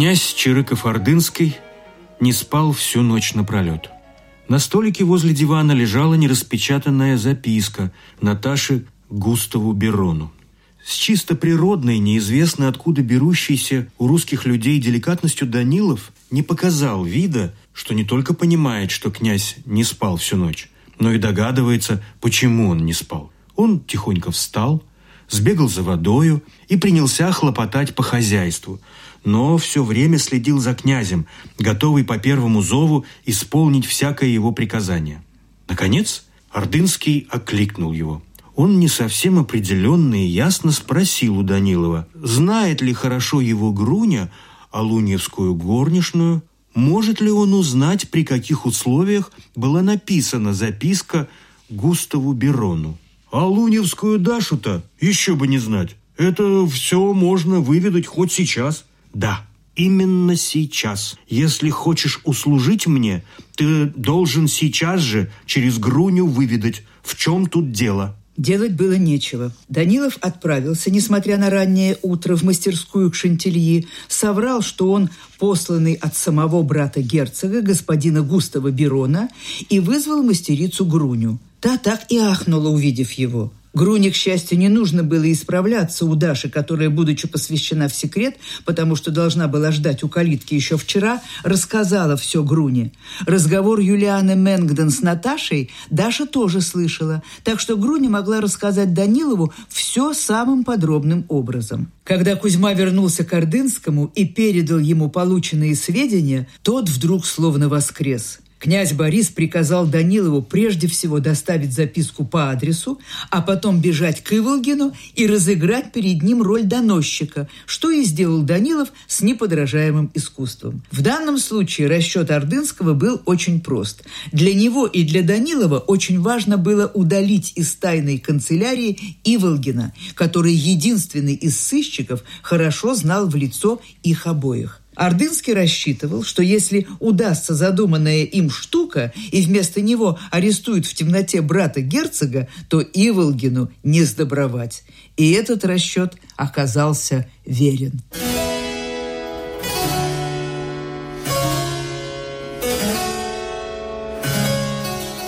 Князь Чирыков-Ордынский не спал всю ночь напролет. На столике возле дивана лежала нераспечатанная записка Наташи Густаву Берону. С чисто природной, неизвестно откуда берущейся у русских людей деликатностью Данилов не показал вида, что не только понимает, что князь не спал всю ночь, но и догадывается, почему он не спал. Он тихонько встал, сбегал за водою и принялся хлопотать по хозяйству, но все время следил за князем, готовый по первому зову исполнить всякое его приказание. Наконец, Ордынский окликнул его – он не совсем определенно и ясно спросил у Данилова, знает ли хорошо его Груня Алуньевскую горничную, может ли он узнать, при каких условиях была написана записка Густаву Берону. «Алуньевскую Дашу-то еще бы не знать. Это все можно выведать хоть сейчас». «Да, именно сейчас. Если хочешь услужить мне, ты должен сейчас же через Груню выведать, в чем тут дело». Делать было нечего. Данилов отправился, несмотря на раннее утро, в мастерскую к Шантильи, соврал, что он посланный от самого брата герцога, господина Густава Берона, и вызвал мастерицу Груню. Та так и ахнула, увидев его – Груне, к счастью, не нужно было исправляться у Даши, которая, будучи посвящена в секрет, потому что должна была ждать у калитки еще вчера, рассказала все Груне. Разговор Юлианы Мэнгден с Наташей Даша тоже слышала, так что Груня могла рассказать Данилову все самым подробным образом. Когда Кузьма вернулся к Ордынскому и передал ему полученные сведения, тот вдруг словно воскрес – Князь Борис приказал Данилову прежде всего доставить записку по адресу, а потом бежать к Иволгину и разыграть перед ним роль доносчика, что и сделал Данилов с неподражаемым искусством. В данном случае расчет Ордынского был очень прост. Для него и для Данилова очень важно было удалить из тайной канцелярии Иволгина, который единственный из сыщиков хорошо знал в лицо их обоих. Ордынский рассчитывал, что если удастся задуманная им штука, и вместо него арестуют в темноте брата герцога, то Иволгину не сдобровать. И этот расчет оказался верен.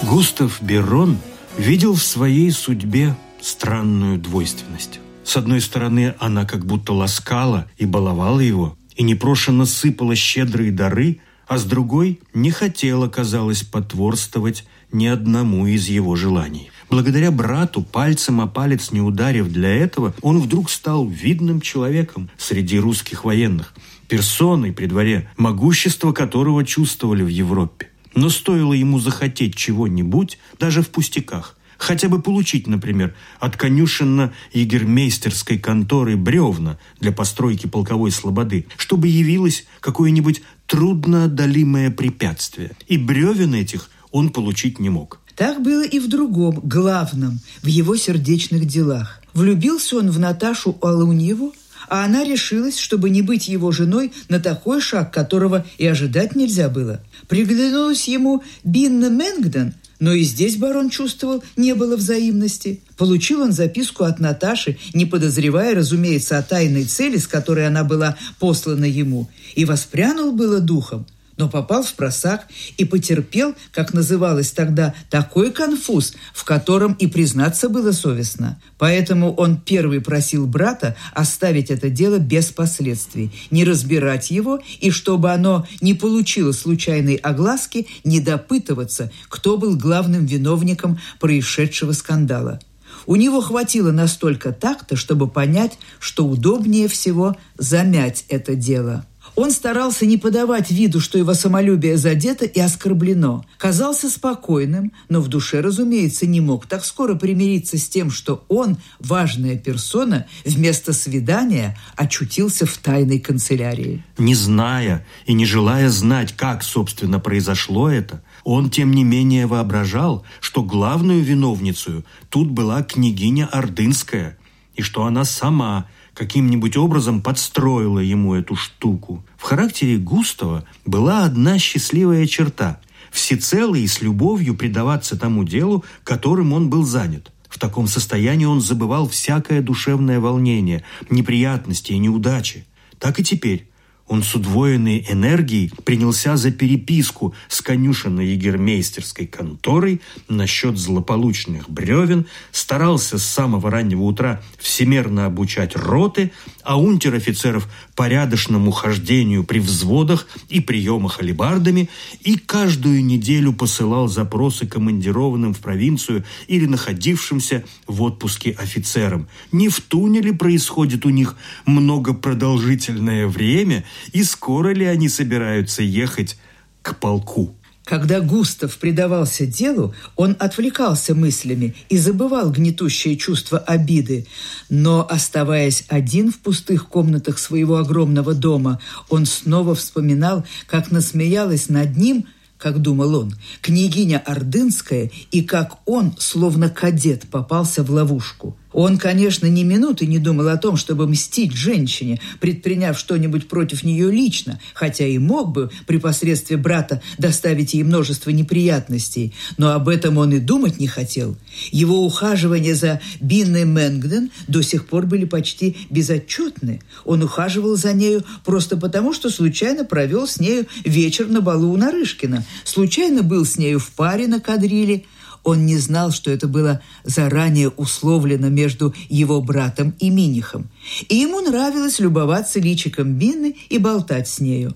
Густав Берон видел в своей судьбе странную двойственность. С одной стороны, она как будто ласкала и баловала его, и непрошенно сыпала щедрые дары, а с другой не хотела, казалось, потворствовать ни одному из его желаний. Благодаря брату, пальцем о палец не ударив для этого, он вдруг стал видным человеком среди русских военных, персоной при дворе, могущество которого чувствовали в Европе. Но стоило ему захотеть чего-нибудь, даже в пустяках, Хотя бы получить, например, от конюшенно-егермейстерской конторы бревна для постройки полковой слободы, чтобы явилось какое-нибудь трудноодолимое препятствие. И бревен этих он получить не мог. Так было и в другом, главном, в его сердечных делах. Влюбился он в Наташу Алуньеву, а она решилась, чтобы не быть его женой на такой шаг, которого и ожидать нельзя было. Приглянулась ему Бинна Мэнгден, но и здесь барон чувствовал, не было взаимности. Получил он записку от Наташи, не подозревая, разумеется, о тайной цели, с которой она была послана ему, и воспрянул было духом – но попал в просак и потерпел, как называлось тогда, такой конфуз, в котором и признаться было совестно. Поэтому он первый просил брата оставить это дело без последствий, не разбирать его, и чтобы оно не получило случайной огласки, не допытываться, кто был главным виновником происшедшего скандала. У него хватило настолько такта, чтобы понять, что удобнее всего замять это дело – он старался не подавать виду, что его самолюбие задето и оскорблено. Казался спокойным, но в душе, разумеется, не мог так скоро примириться с тем, что он, важная персона, вместо свидания очутился в тайной канцелярии. Не зная и не желая знать, как, собственно, произошло это, он, тем не менее, воображал, что главную виновницей тут была княгиня Ордынская, и что она сама – каким-нибудь образом подстроила ему эту штуку. В характере Густава была одна счастливая черта – всецело и с любовью предаваться тому делу, которым он был занят. В таком состоянии он забывал всякое душевное волнение, неприятности и неудачи. Так и теперь. Он с удвоенной энергией принялся за переписку с конюшенной егермейстерской конторой насчет злополучных бревен, старался с самого раннего утра всемерно обучать роты, а унтер-офицеров порядочному хождению при взводах и приемах алибардами, и каждую неделю посылал запросы командированным в провинцию или находившимся в отпуске офицерам. Не в туне ли происходит у них многопродолжительное время – и скоро ли они собираются ехать к полку. Когда Густав предавался делу, он отвлекался мыслями и забывал гнетущее чувство обиды. Но, оставаясь один в пустых комнатах своего огромного дома, он снова вспоминал, как насмеялась над ним – как думал он, княгиня Ордынская, и как он, словно кадет, попался в ловушку. Он, конечно, ни минуты не думал о том, чтобы мстить женщине, предприняв что-нибудь против нее лично, хотя и мог бы при посредстве брата доставить ей множество неприятностей, но об этом он и думать не хотел. Его ухаживания за Бинной Мэнгден до сих пор были почти безотчетны. Он ухаживал за нею просто потому, что случайно провел с нею вечер на балу у Нарышкина, случайно был с нею в паре на кадриле, он не знал, что это было заранее условлено между его братом и Минихом. И ему нравилось любоваться личиком Бинны и болтать с нею.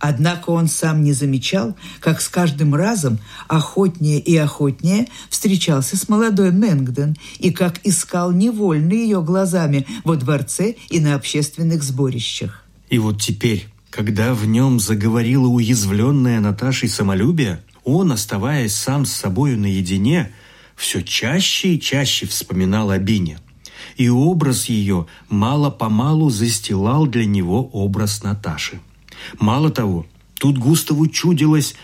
Однако он сам не замечал, как с каждым разом охотнее и охотнее встречался с молодой Мэнгден и как искал невольно ее глазами во дворце и на общественных сборищах. И вот теперь, когда в нем заговорила уязвленная Наташей самолюбие, он, оставаясь сам с собою наедине, все чаще и чаще вспоминал о Бине. И образ ее мало-помалу застилал для него образ Наташи. Мало того, тут Густаву чудилась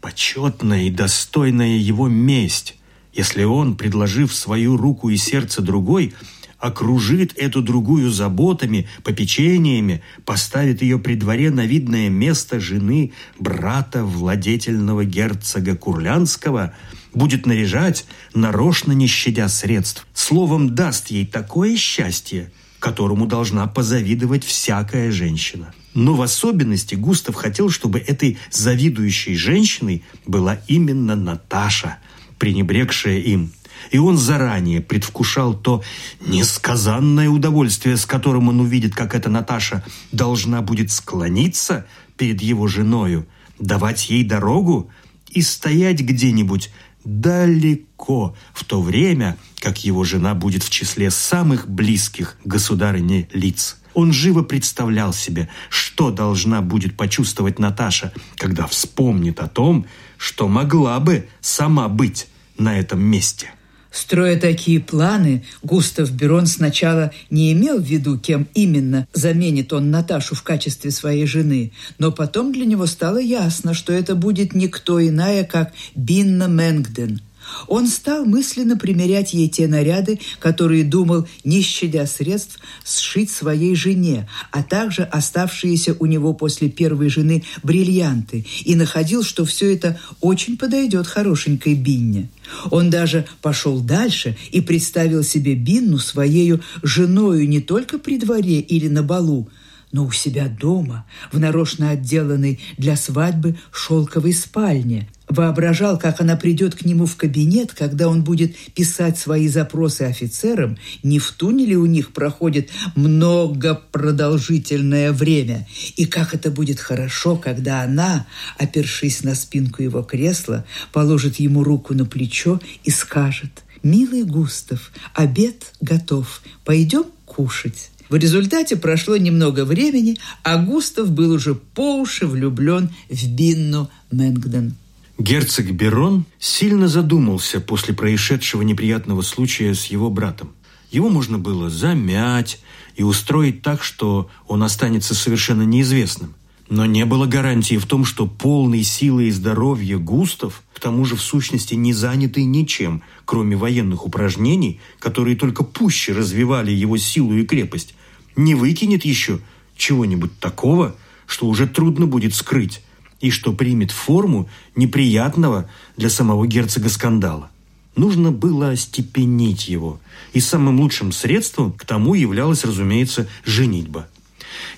почетная и достойная его месть, если он, предложив свою руку и сердце другой, окружит эту другую заботами, попечениями, поставит ее при дворе на видное место жены брата владетельного герцога Курлянского, будет наряжать, нарочно не щадя средств, словом даст ей такое счастье, которому должна позавидовать всякая женщина. Но в особенности Густав хотел, чтобы этой завидующей женщиной была именно Наташа, пренебрегшая им – и он заранее предвкушал то несказанное удовольствие, с которым он увидит, как эта Наташа должна будет склониться перед его женою, давать ей дорогу и стоять где-нибудь далеко, в то время, как его жена будет в числе самых близких государыне лиц. Он живо представлял себе, что должна будет почувствовать Наташа, когда вспомнит о том, что могла бы сама быть на этом месте. Строя такие планы, Густав Берон сначала не имел в виду, кем именно заменит он Наташу в качестве своей жены, но потом для него стало ясно, что это будет никто иная, как Бинна Мэнгден – он стал мысленно примерять ей те наряды, которые думал, не щадя средств, сшить своей жене, а также оставшиеся у него после первой жены бриллианты, и находил, что все это очень подойдет хорошенькой Бинне. Он даже пошел дальше и представил себе Бинну своею женою не только при дворе или на балу, но у себя дома, в нарочно отделанной для свадьбы шелковой спальне. Воображал, как она придет к нему в кабинет, когда он будет писать свои запросы офицерам, не в туне ли у них проходит многопродолжительное время, и как это будет хорошо, когда она, опершись на спинку его кресла, положит ему руку на плечо и скажет «Милый Густав, обед готов, пойдем кушать». В результате прошло немного времени, а Густав был уже по уши влюблен в Бинну Мэнгден. Герцог Берон сильно задумался после происшедшего неприятного случая с его братом. Его можно было замять и устроить так, что он останется совершенно неизвестным. Но не было гарантии в том, что полный силы и здоровья Густав, к тому же в сущности не занятый ничем, кроме военных упражнений, которые только пуще развивали его силу и крепость, не выкинет еще чего-нибудь такого, что уже трудно будет скрыть, и что примет форму неприятного для самого герцога скандала. Нужно было остепенить его, и самым лучшим средством к тому являлась, разумеется, женитьба.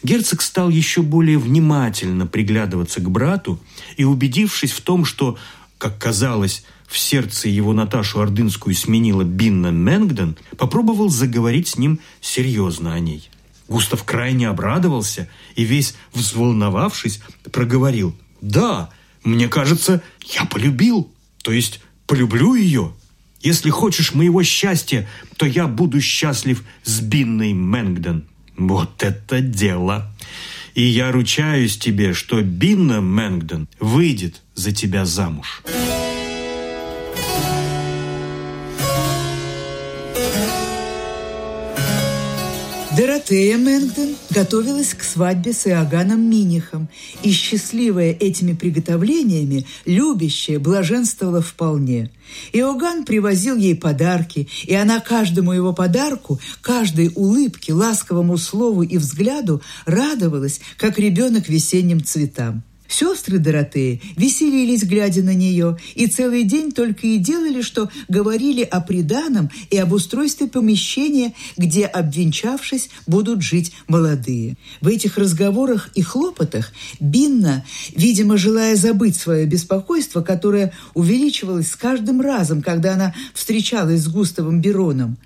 Герцог стал еще более внимательно приглядываться к брату и, убедившись в том, что, как казалось, в сердце его Наташу Ордынскую сменила Бинна Мэнгден, попробовал заговорить с ним серьезно о ней. Густав крайне обрадовался и, весь взволновавшись, проговорил «Да, мне кажется, я полюбил, то есть полюблю ее. Если хочешь моего счастья, то я буду счастлив с Бинной Мэнгден». Вот это дело! И я ручаюсь тебе, что Бинна Мэнгден выйдет за тебя замуж. Доротея Мэнгдон готовилась к свадьбе с Иоганном Минихом, и, счастливая этими приготовлениями, любящая блаженствовала вполне. Иоганн привозил ей подарки, и она каждому его подарку, каждой улыбке, ласковому слову и взгляду радовалась, как ребенок весенним цветам. Сестры Доротеи веселились, глядя на нее, и целый день только и делали, что говорили о приданом и об устройстве помещения, где, обвенчавшись, будут жить молодые. В этих разговорах и хлопотах Бинна, видимо, желая забыть свое беспокойство, которое увеличивалось с каждым разом, когда она встречалась с Густавом Бероном,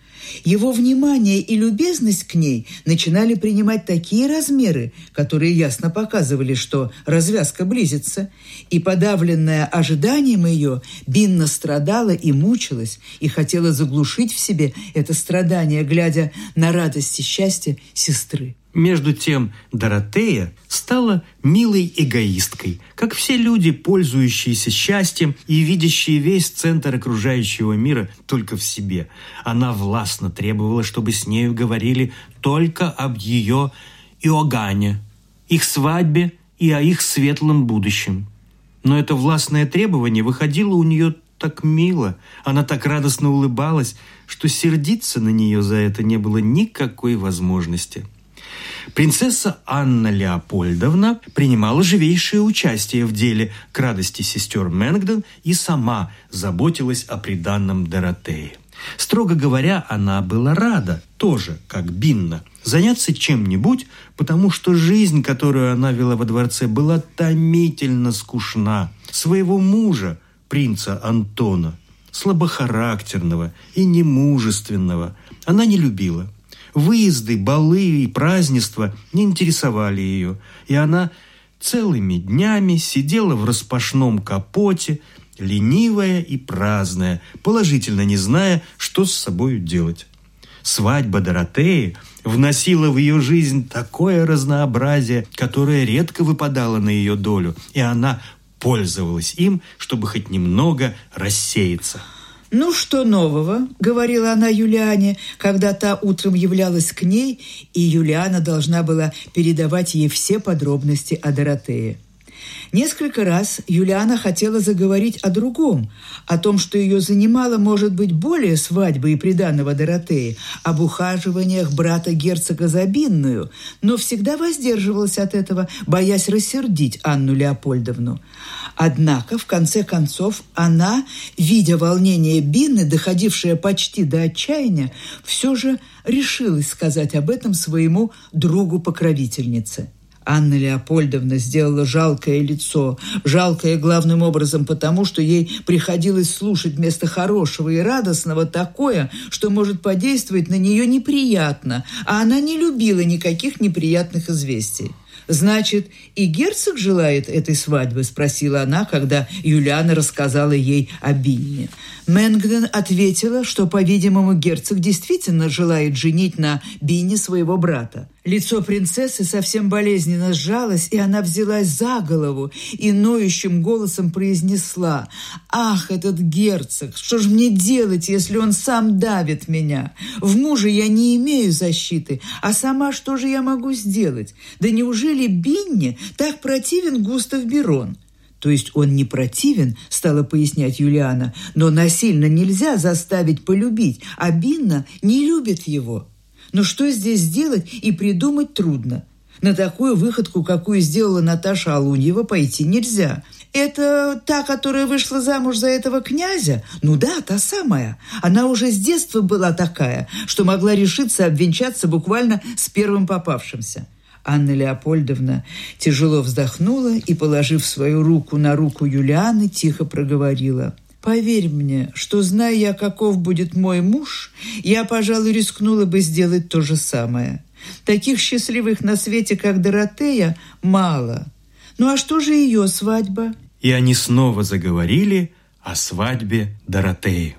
его внимание и любезность к ней начинали принимать такие размеры, которые ясно показывали, что развязка близится, и, подавленная ожиданием ее, Бинна страдала и мучилась, и хотела заглушить в себе это страдание, глядя на радость и счастье сестры. Между тем Доротея стала милой эгоисткой, как все люди, пользующиеся счастьем и видящие весь центр окружающего мира только в себе. Она властно требовала, чтобы с нею говорили только об ее Иоганне, их свадьбе и о их светлом будущем. Но это властное требование выходило у нее так мило, она так радостно улыбалась, что сердиться на нее за это не было никакой возможности. Принцесса Анна Леопольдовна принимала живейшее участие в деле к радости сестер Мэнгдон и сама заботилась о приданном Доротее. Строго говоря, она была рада, тоже, как Бинна, заняться чем-нибудь, потому что жизнь, которую она вела во дворце, была томительно скучна. Своего мужа, принца Антона, слабохарактерного и немужественного, она не любила – Выезды, балы и празднества не интересовали ее, и она целыми днями сидела в распашном капоте, ленивая и праздная, положительно не зная, что с собой делать. Свадьба Доротеи вносила в ее жизнь такое разнообразие, которое редко выпадало на ее долю, и она пользовалась им, чтобы хоть немного рассеяться – «Ну, что нового?» – говорила она Юлиане, когда та утром являлась к ней, и Юлиана должна была передавать ей все подробности о Доротее. Несколько раз Юлиана хотела заговорить о другом, о том, что ее занимало, может быть, более свадьбы и приданного Доротеи, об ухаживаниях брата герцога Забинную, но всегда воздерживалась от этого, боясь рассердить Анну Леопольдовну. Однако, в конце концов, она, видя волнение Бинны, доходившее почти до отчаяния, все же решилась сказать об этом своему другу-покровительнице – Анна Леопольдовна сделала жалкое лицо. Жалкое главным образом потому, что ей приходилось слушать вместо хорошего и радостного такое, что может подействовать на нее неприятно, а она не любила никаких неприятных известий. «Значит, и герцог желает этой свадьбы?» – спросила она, когда Юлиана рассказала ей о Бинне. Мэнгден ответила, что, по-видимому, герцог действительно желает женить на Бинне своего брата. Лицо принцессы совсем болезненно сжалось, и она взялась за голову и ноющим голосом произнесла «Ах, этот герцог! Что же мне делать, если он сам давит меня? В муже я не имею защиты, а сама что же я могу сделать? Да неужели Бинне так противен Густав Берон?» То есть он не противен, стала пояснять Юлиана, но насильно нельзя заставить полюбить, а Бинна не любит его. Но что здесь сделать и придумать трудно. На такую выходку, какую сделала Наташа Алуньева, пойти нельзя. Это та, которая вышла замуж за этого князя? Ну да, та самая. Она уже с детства была такая, что могла решиться обвенчаться буквально с первым попавшимся. Анна Леопольдовна тяжело вздохнула и, положив свою руку на руку Юлианы, тихо проговорила. «Поверь мне, что, зная я, каков будет мой муж, я, пожалуй, рискнула бы сделать то же самое. Таких счастливых на свете, как Доротея, мало. Ну а что же ее свадьба?» И они снова заговорили о свадьбе Доротеи.